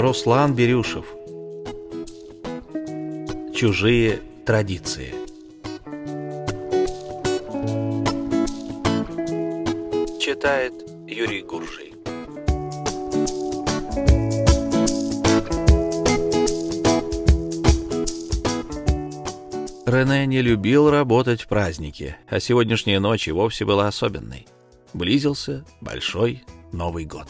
Руслан Берюшев. Чужие традиции. Читает Юрий Гуржий. Рене не любил работать в праздники, а сегодняшняя ночь и вовсе была особенной. Близился большой Новый год.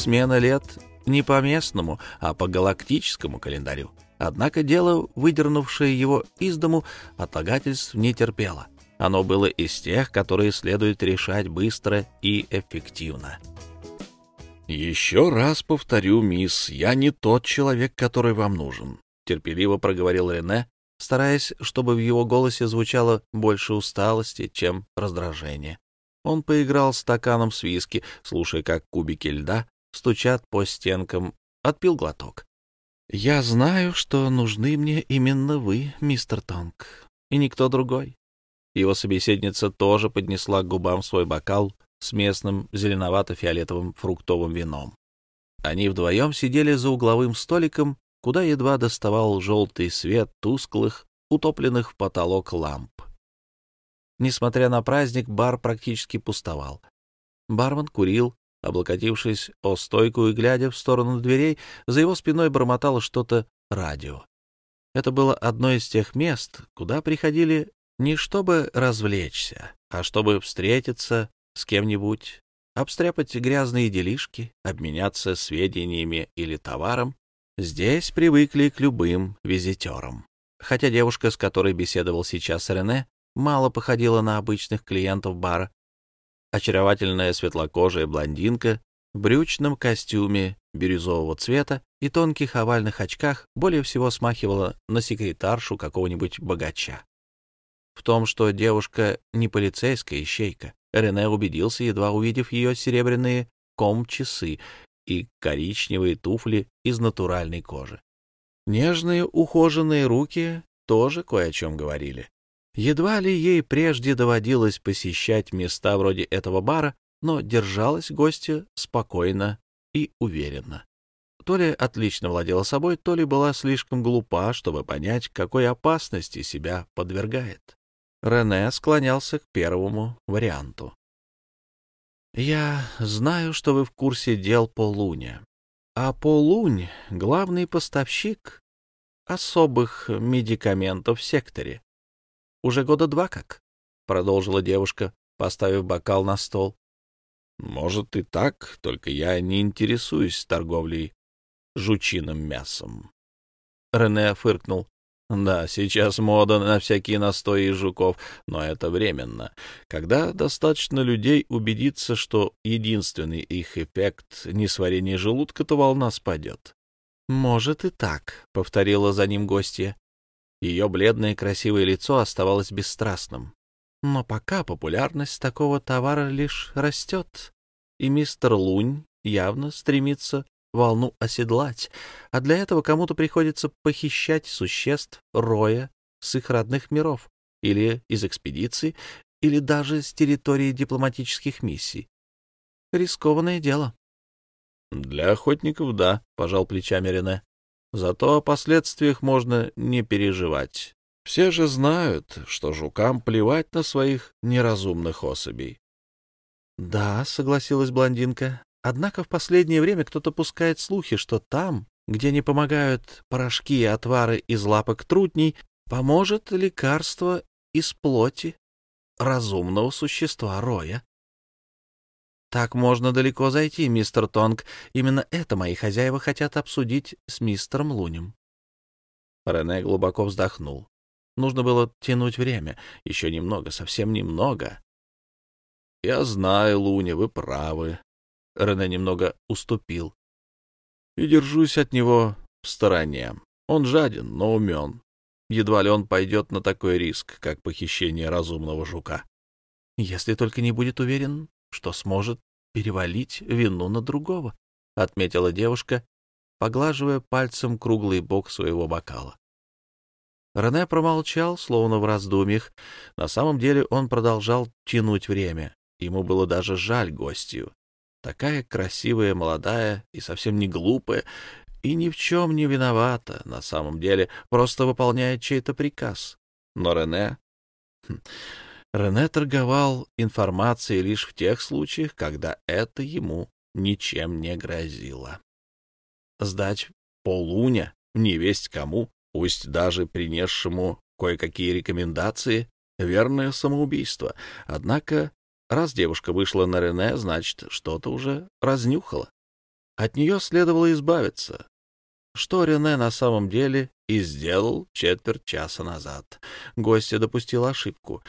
Смена лет не по местному, а по галактическому календарю. Однако дело, выдернувшее его из дому, отлагательств не терпело. Оно было из тех, которые следует решать быстро и эффективно. «Еще раз повторю, мисс, я не тот человек, который вам нужен», — терпеливо проговорил Рене, стараясь, чтобы в его голосе звучало больше усталости, чем раздражение. Он поиграл стаканом с виски, слушая, как кубики льда стучат по стенкам, отпил глоток. «Я знаю, что нужны мне именно вы, мистер Тонг, и никто другой». Его собеседница тоже поднесла к губам свой бокал с местным зеленовато-фиолетовым фруктовым вином. Они вдвоем сидели за угловым столиком, куда едва доставал желтый свет тусклых, утопленных в потолок ламп. Несмотря на праздник, бар практически пустовал. Бармен курил, облокотившись о стойку и глядя в сторону дверей, за его спиной бормотало что-то радио. Это было одно из тех мест, куда приходили не чтобы развлечься, а чтобы встретиться с кем-нибудь, обстряпать грязные делишки, обменяться сведениями или товаром. Здесь привыкли к любым визитерам. Хотя девушка, с которой беседовал сейчас Рене, мало походила на обычных клиентов бара. Очаровательная светлокожая блондинка в брючном костюме бирюзового цвета и тонких овальных очках более всего смахивала на секретаршу какого-нибудь богача. В том, что девушка не полицейская ищейка, Рене убедился, едва увидев ее серебряные ком-часы и коричневые туфли из натуральной кожи. Нежные ухоженные руки тоже кое о чем говорили. Едва ли ей прежде доводилось посещать места вроде этого бара, но держалась гостья спокойно и уверенно. То ли отлично владела собой, то ли была слишком глупа, чтобы понять, какой опасности себя подвергает. Рене склонялся к первому варианту. «Я знаю, что вы в курсе дел по Луне. А Полунь — главный поставщик особых медикаментов в секторе. Уже года два как, — продолжила девушка, поставив бокал на стол. — Может и так, только я не интересуюсь торговлей жучиным мясом. Рене фыркнул. Да, сейчас мода на всякие настои из жуков, но это временно. Когда достаточно людей убедится, что единственный их эффект — несварение желудка, то волна спадет. — Может и так, — повторила за ним гостья. Ее бледное красивое лицо оставалось бесстрастным. Но пока популярность такого товара лишь растет, и мистер Лунь явно стремится волну оседлать, а для этого кому-то приходится похищать существ роя с их родных миров или из экспедиции, или даже с территории дипломатических миссий. Рискованное дело. — Для охотников — да, — пожал плечами Рене. — Зато о последствиях можно не переживать. Все же знают, что жукам плевать на своих неразумных особей. — Да, — согласилась блондинка, Однако в последнее время кто-то пускает слухи, что там, где не помогают порошки и отвары из лапок трутней, поможет лекарство из плоти разумного существа Роя. Так можно далеко зайти, мистер Тонг. Именно это мои хозяева хотят обсудить с мистером Лунем. Рене глубоко вздохнул. Нужно было тянуть время. Еще немного, совсем немного. — Я знаю, Луня, вы правы, Рене немного уступил. И держусь от него в стороне. Он жаден, но умен. Едва ли он пойдет на такой риск, как похищение разумного жука. Если только не будет уверен, что сможет перевалить вину на другого, — отметила девушка, поглаживая пальцем круглый бок своего бокала. Рене промолчал, словно в раздумьях. На самом деле он продолжал тянуть время. Ему было даже жаль гостью. Такая красивая, молодая и совсем не глупая, и ни в чем не виновата, на самом деле, просто выполняет чей-то приказ. Но Рене... Рене торговал информацией лишь в тех случаях, когда это ему ничем не грозило. Сдать полуня невесть кому, пусть даже принесшему кое-какие рекомендации, верное самоубийство. Однако, раз девушка вышла на Рене, значит, что-то уже разнюхала. От нее следовало избавиться. Что Рене на самом деле и сделал четверть часа назад. Гостья допустил ошибку,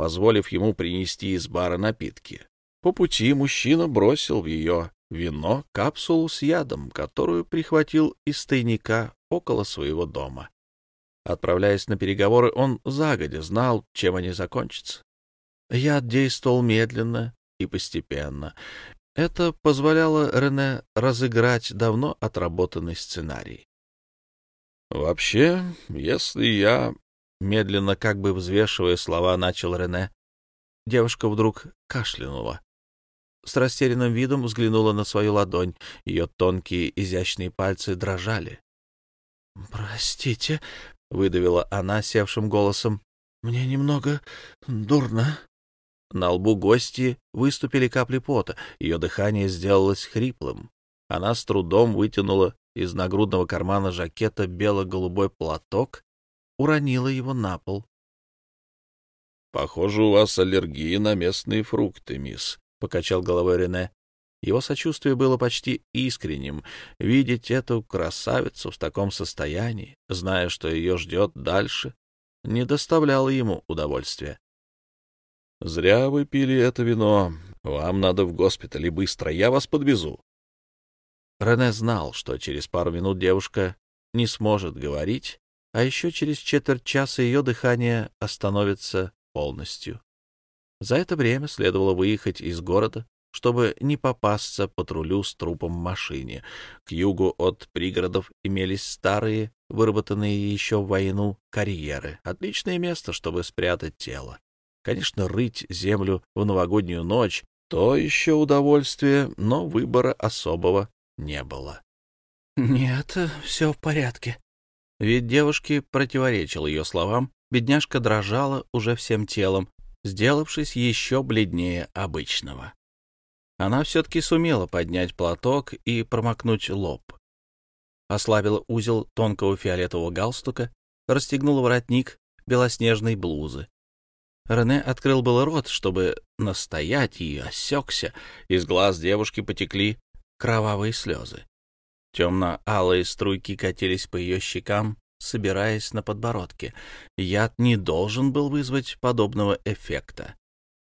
позволив ему принести из бара напитки. По пути мужчина бросил в ее вино капсулу с ядом, которую прихватил из тайника около своего дома. Отправляясь на переговоры, он загодя знал, чем они закончатся. Яд действовал медленно и постепенно. Это позволяло Рене разыграть давно отработанный сценарий. «Вообще, если я...» — медленно, как бы взвешивая слова, начал Рене. Девушка вдруг кашлянула. С растерянным видом взглянула на свою ладонь. Ее тонкие изящные пальцы дрожали. «Простите», — выдавила она севшим голосом. «Мне немного дурно». На лбу гости выступили капли пота, ее дыхание сделалось хриплым. Она с трудом вытянула из нагрудного кармана жакета бело-голубой платок, уронила его на пол. — Похоже, у вас аллергия на местные фрукты, мисс, — покачал головой Рене. Его сочувствие было почти искренним. Видеть эту красавицу в таком состоянии, зная, что ее ждет дальше, не доставляло ему удовольствия. — Зря вы пили это вино. Вам надо в госпиталь, и быстро. Я вас подвезу. Рене знал, что через пару минут девушка не сможет говорить, а еще через четверть часа ее дыхание остановится полностью. За это время следовало выехать из города, чтобы не попасться патрулю с трупом в машине. К югу от пригородов имелись старые, выработанные еще в войну, карьеры. Отличное место, чтобы спрятать тело. Конечно, рыть землю в новогоднюю ночь — то еще удовольствие, но выбора особого не было. — Нет, все в порядке. Ведь девушке противоречил ее словам, бедняжка дрожала уже всем телом, сделавшись еще бледнее обычного. Она все-таки сумела поднять платок и промокнуть лоб. Ослабила узел тонкого фиолетового галстука, расстегнула воротник белоснежной блузы. Рене открыл было рот, чтобы настоять, и осекся. Из глаз девушки потекли кровавые слезы. Темно-алые струйки катились по ее щекам, собираясь на подбородке. Яд не должен был вызвать подобного эффекта.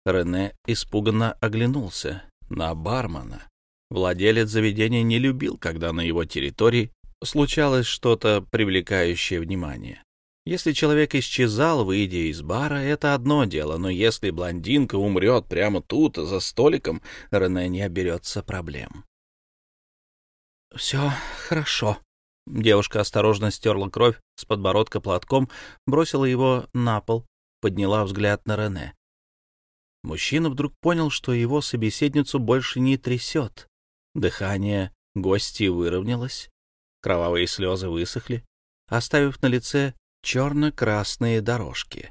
Рене испуганно оглянулся на бармена. Владелец заведения не любил, когда на его территории случалось что-то привлекающее внимание. Если человек исчезал, выйдя из бара, это одно дело, но если блондинка умрет прямо тут, за столиком, Рене не оберется проблем. «Все хорошо», Девушка осторожно стерла кровь с подбородка платком, бросила его на пол, подняла взгляд на Рене. Мужчина вдруг понял, что его собеседницу больше не трясет. Дыхание гости выровнялось, кровавые слезы высохли, оставив на лице черно-красные дорожки.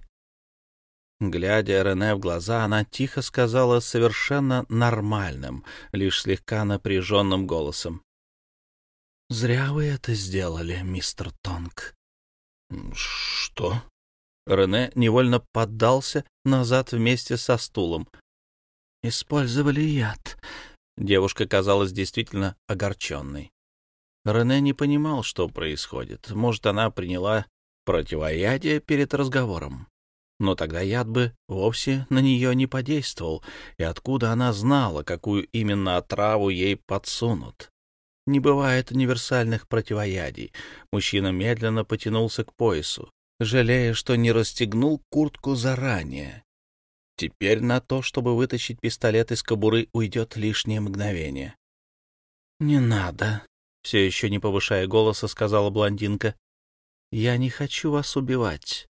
Глядя Рене в глаза, она тихо сказала совершенно нормальным, лишь слегка напряженным голосом. «Зря вы это сделали, мистер Тонг». «Что?» Рене невольно поддался назад вместе со стулом. «Использовали яд». Девушка казалась действительно огорченной. Рене не понимал, что происходит. Может, она приняла противоядие перед разговором. Но тогда яд бы вовсе на нее не подействовал, и откуда она знала, какую именно отраву ей подсунут? Не бывает универсальных противоядий. Мужчина медленно потянулся к поясу, жалея, что не расстегнул куртку заранее. Теперь на то, чтобы вытащить пистолет из кобуры, уйдет лишнее мгновение. — Не надо, — все еще не повышая голоса, сказала блондинка. — Я не хочу вас убивать.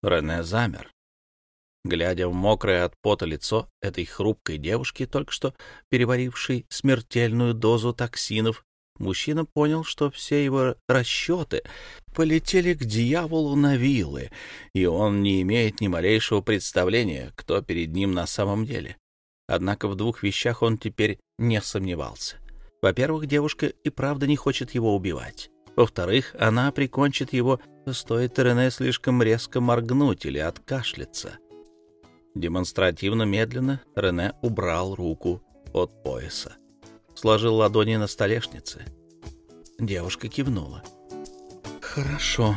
Рене замер. Глядя в мокрое от пота лицо этой хрупкой девушки, только что переварившей смертельную дозу токсинов, мужчина понял, что все его расчеты полетели к дьяволу на вилы, и он не имеет ни малейшего представления, кто перед ним на самом деле. Однако в двух вещах он теперь не сомневался. Во-первых, девушка и правда не хочет его убивать. Во-вторых, она прикончит его, стоит Рене слишком резко моргнуть или откашляться. Демонстративно медленно Рене убрал руку от пояса. Сложил ладони на столешнице. Девушка кивнула. «Хорошо.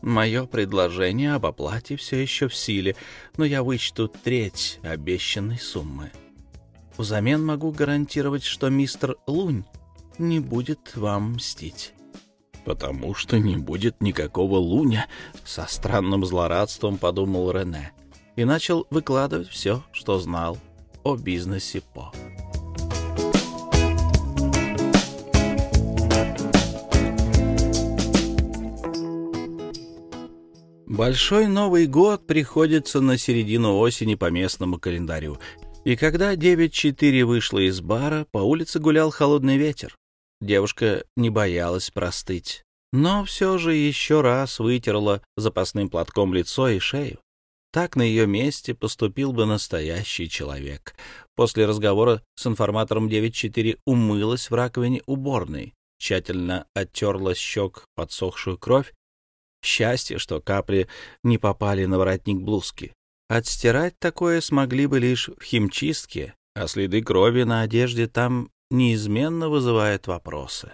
Мое предложение об оплате все еще в силе, но я вычту треть обещанной суммы. Взамен могу гарантировать, что мистер Лунь не будет вам мстить». «Потому что не будет никакого Луня», — со странным злорадством подумал Рене и начал выкладывать все, что знал о бизнесе По. Большой Новый год приходится на середину осени по местному календарю, и когда 9.4 вышла из бара, по улице гулял холодный ветер. Девушка не боялась простыть, но все же еще раз вытерла запасным платком лицо и шею. Так на ее месте поступил бы настоящий человек. После разговора с информатором 9.4 умылась в раковине уборной, тщательно оттерла щек подсохшую кровь. Счастье, что капли не попали на воротник блузки. Отстирать такое смогли бы лишь в химчистке, а следы крови на одежде там неизменно вызывают вопросы.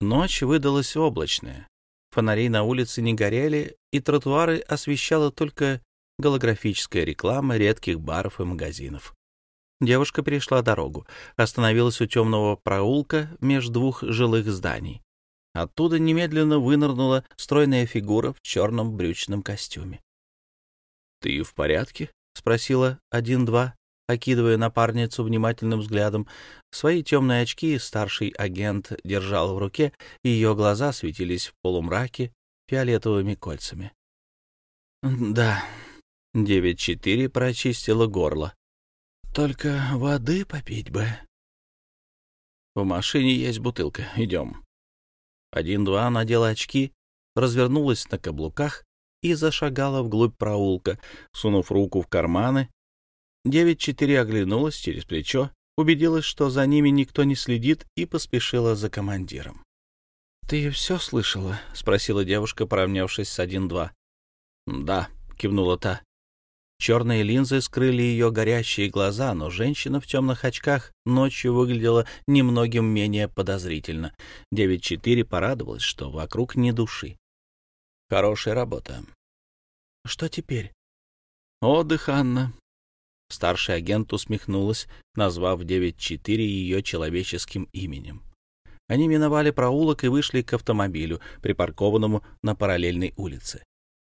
Ночь выдалась облачная. Фонари на улице не горели, и тротуары освещала только голографическая реклама редких баров и магазинов. Девушка перешла дорогу, остановилась у темного проулка между двух жилых зданий. Оттуда немедленно вынырнула стройная фигура в черном брючном костюме. — Ты в порядке? — спросила один-два, окидывая напарницу внимательным взглядом. Свои темные очки старший агент держал в руке, и ее глаза светились в полумраке фиолетовыми кольцами. «Да», — девять четыре прочистила горло. «Только воды попить бы». «В машине есть бутылка. Идем». Один-два надела очки, развернулась на каблуках и зашагала вглубь проулка, сунув руку в карманы Девять четыре оглянулась через плечо, убедилась, что за ними никто не следит, и поспешила за командиром. — Ты все слышала? — спросила девушка, поравнявшись с один-два. — Да, — кивнула та. Черные линзы скрыли ее горящие глаза, но женщина в темных очках ночью выглядела немногим менее подозрительно. Девять четыре порадовалась, что вокруг ни души. Хорошая работа. — Что теперь? — Отдых, Анна. Старший агент усмехнулась, назвав 9-4 ее человеческим именем. Они миновали проулок и вышли к автомобилю, припаркованному на параллельной улице.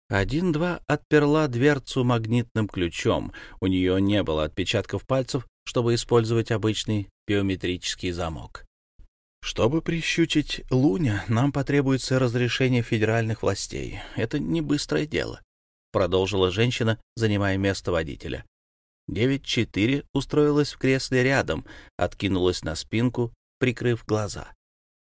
Один-два отперла дверцу магнитным ключом. У нее не было отпечатков пальцев, чтобы использовать обычный биометрический замок. Чтобы прищучить Луня, нам потребуется разрешение федеральных властей. Это не быстрое дело, продолжила женщина, занимая место водителя. 9-4 устроилась в кресле рядом, откинулась на спинку, прикрыв глаза.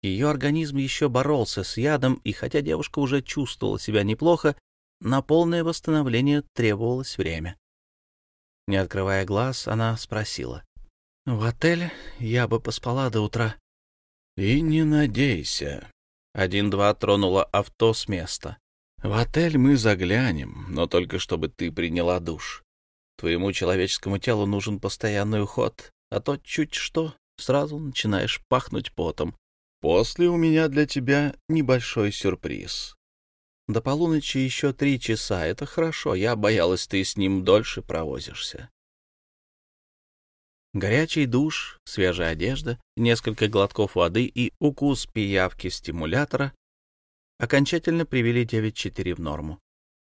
Ее организм еще боролся с ядом, и хотя девушка уже чувствовала себя неплохо, на полное восстановление требовалось время. Не открывая глаз, она спросила. — В отель я бы поспала до утра. — И не надейся. Один-два тронула авто с места. — В отель мы заглянем, но только чтобы ты приняла душ. Твоему человеческому телу нужен постоянный уход, а то чуть что, сразу начинаешь пахнуть потом. После у меня для тебя небольшой сюрприз. До полуночи еще три часа, это хорошо, я боялась, ты с ним дольше провозишься. Горячий душ, свежая одежда, несколько глотков воды и укус пиявки-стимулятора окончательно привели 9-4 в норму.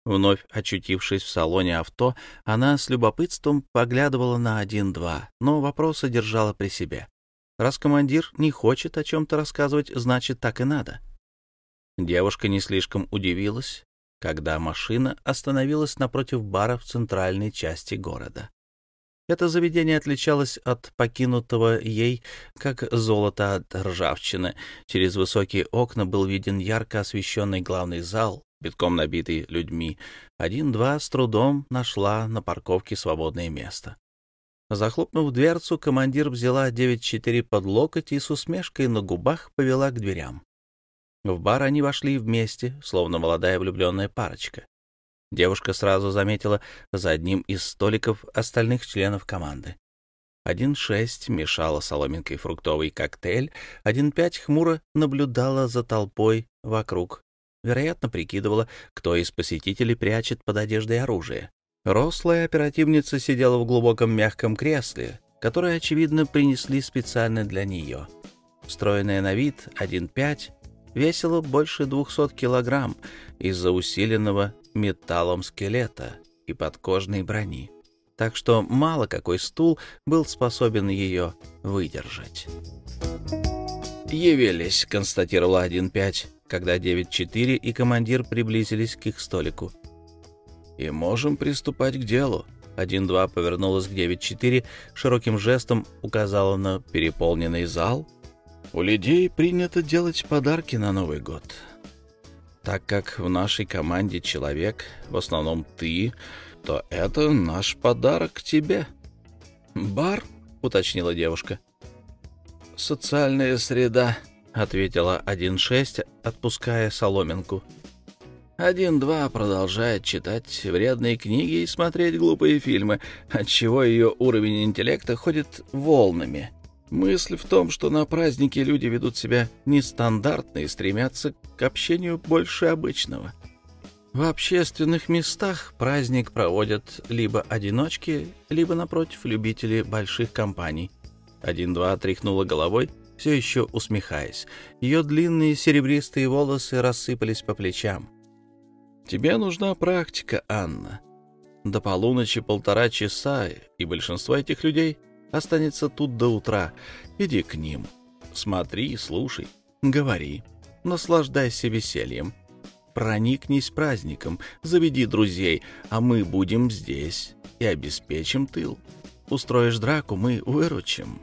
Вновь очутившись в салоне авто, она с любопытством поглядывала на один-два, но вопросы держала при себе. Раз командир не хочет о чем-то рассказывать, значит, так и надо. Девушка не слишком удивилась, когда машина остановилась напротив бара в центральной части города. Это заведение отличалось от покинутого ей, как золото от ржавчины. Через высокие окна был виден ярко освещенный главный зал, битком набитый людьми. Один-два с трудом нашла на парковке свободное место. Захлопнув дверцу, командир взяла 9-4 под локоть и с усмешкой на губах повела к дверям. В бар они вошли вместе, словно молодая влюбленная парочка. Девушка сразу заметила за одним из столиков остальных членов команды. Один шесть мешала соломинкой фруктовый коктейль, один пять хмуро наблюдала за толпой вокруг. Вероятно, прикидывала, кто из посетителей прячет под одеждой оружие. Рослая оперативница сидела в глубоком мягком кресле, которое, очевидно, принесли специально для нее. Стройная на вид, 1,5, весила больше 200 килограмм из-за усиленного металлом скелета и подкожной брони, так что мало какой стул был способен ее выдержать. «Явились», — констатировала 1.5, когда 9.4 и командир приблизились к их столику. «И можем приступать к делу». 1.2 повернулась к 9.4, широким жестом указала на переполненный зал. «У людей принято делать подарки на Новый год так как в нашей команде человек, в основном ты, то это наш подарок тебе. Бар, уточнила девушка. Социальная среда, ответила 1.6, отпуская соломинку. 1.2 продолжает читать вредные книги и смотреть глупые фильмы, отчего ее уровень интеллекта ходит волнами. Мысль в том, что на празднике люди ведут себя нестандартно и стремятся к общению больше обычного. В общественных местах праздник проводят либо одиночки, либо, напротив, любители больших компаний. Один-два тряхнула головой, все еще усмехаясь. Ее длинные серебристые волосы рассыпались по плечам. «Тебе нужна практика, Анна. До полуночи полтора часа, и большинство этих людей останется тут до утра. Иди к ним. Смотри, слушай, говори, наслаждайся весельем. Проникнись праздником, заведи друзей, а мы будем здесь и обеспечим тыл. Устроишь драку, мы выручим.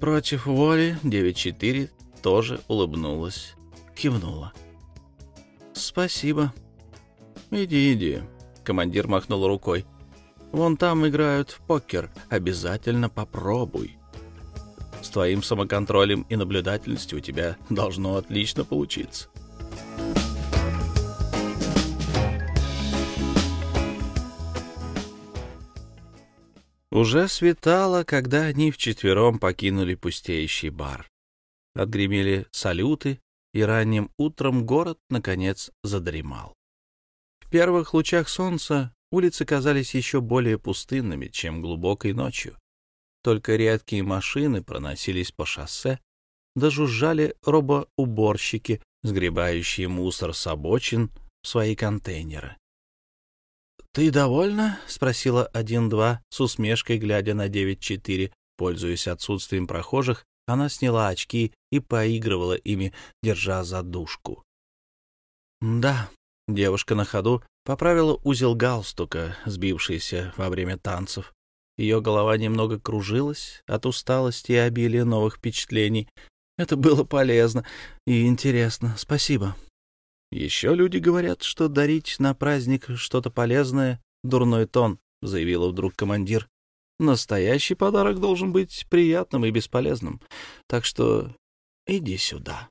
Против воли 9-4 тоже улыбнулась, кивнула. «Спасибо. Иди, иди», — командир махнул рукой. Вон там играют в покер. Обязательно попробуй. С твоим самоконтролем и наблюдательностью у тебя должно отлично получиться. Уже светало, когда они вчетвером покинули пустеющий бар. Отгремели салюты, и ранним утром город, наконец, задремал. В первых лучах солнца Улицы казались еще более пустынными, чем глубокой ночью. Только редкие машины проносились по шоссе, да жужжали робоуборщики, сгребающие мусор с обочин в свои контейнеры. «Ты довольна?» — спросила 1-2 с усмешкой, глядя на 9-4. Пользуясь отсутствием прохожих, она сняла очки и поигрывала ими, держа задушку. «Да», — девушка на ходу Поправила узел галстука, сбившийся во время танцев. Ее голова немного кружилась от усталости и обилия новых впечатлений. Это было полезно и интересно. Спасибо. Еще люди говорят, что дарить на праздник что-то полезное — дурной тон, — заявила вдруг командир. Настоящий подарок должен быть приятным и бесполезным. Так что иди сюда.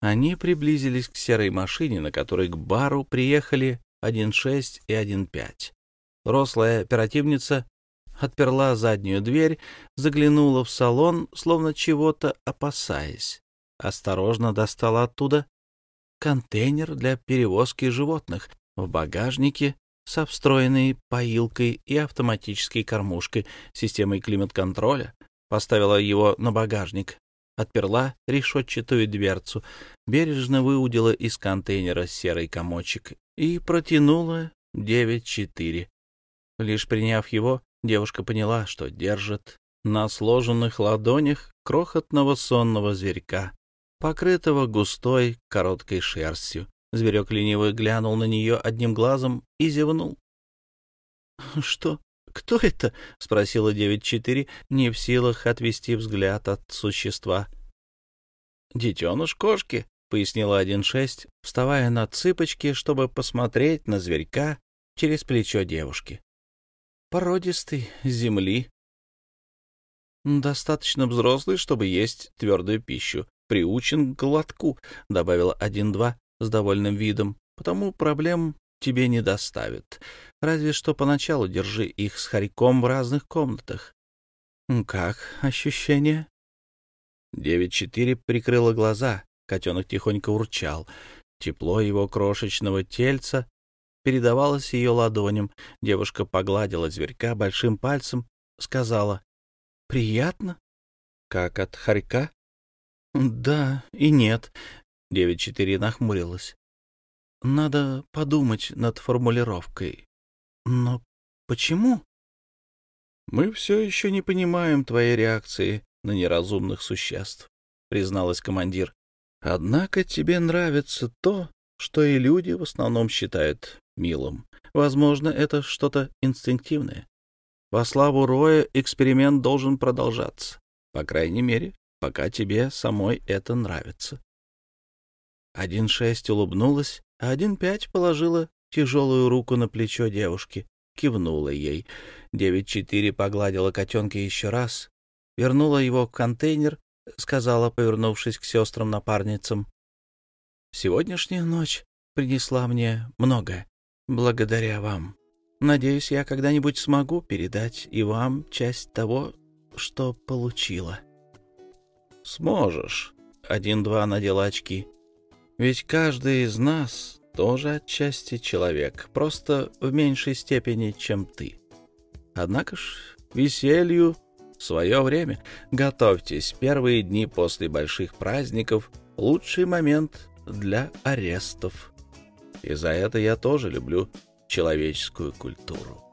Они приблизились к серой машине, на которой к бару приехали 1.6 и 1.5. Рослая оперативница отперла заднюю дверь, заглянула в салон, словно чего-то опасаясь. Осторожно достала оттуда контейнер для перевозки животных в багажнике со встроенной поилкой и автоматической кормушкой, системой климат-контроля, поставила его на багажник, отперла решетчатую дверцу, бережно выудила из контейнера серый комочек и протянула девять четыре. Лишь приняв его, девушка поняла, что держит на сложенных ладонях крохотного сонного зверька, покрытого густой короткой шерстью, Зверек лениво глянул на нее одним глазом и зевнул. — Что? Кто это? — спросила девять четыре, не в силах отвести взгляд от существа. — Детеныш кошки, — пояснила один шесть, вставая на цыпочки, чтобы посмотреть на зверька через плечо девушки. — Породистый, земли. — Достаточно взрослый, чтобы есть твердую пищу. Приучен к глотку, — добавила один-два с довольным видом, — потому проблем тебе не доставит. Разве что поначалу держи их с хорьком в разных комнатах. — Как ощущение? Девять четыре прикрыла глаза. Котенок тихонько урчал. Тепло его крошечного тельца передавалось ее ладоням. Девушка погладила зверька большим пальцем, сказала «Приятно?» «Как от хорька?» «Да и нет», — девять четыре нахмурилась. «Надо подумать над формулировкой. Но почему?» «Мы все еще не понимаем твоей реакции на неразумных существ», — призналась командир. Однако тебе нравится то, что и люди в основном считают милым. Возможно, это что-то инстинктивное. Во славу Роя эксперимент должен продолжаться. По крайней мере, пока тебе самой это нравится. Один шесть улыбнулась, а один пять положила тяжелую руку на плечо девушки, кивнула ей. Девять четыре погладила котенка еще раз, вернула его в контейнер — сказала, повернувшись к сестрам-напарницам. «Сегодняшняя ночь принесла мне многое, благодаря вам. Надеюсь, я когда-нибудь смогу передать и вам часть того, что получила». «Сможешь», — один-два надел очки. «Ведь каждый из нас тоже отчасти человек, просто в меньшей степени, чем ты. Однако ж веселью свое время. Готовьтесь, первые дни после больших праздников — лучший момент для арестов. И за это я тоже люблю человеческую культуру.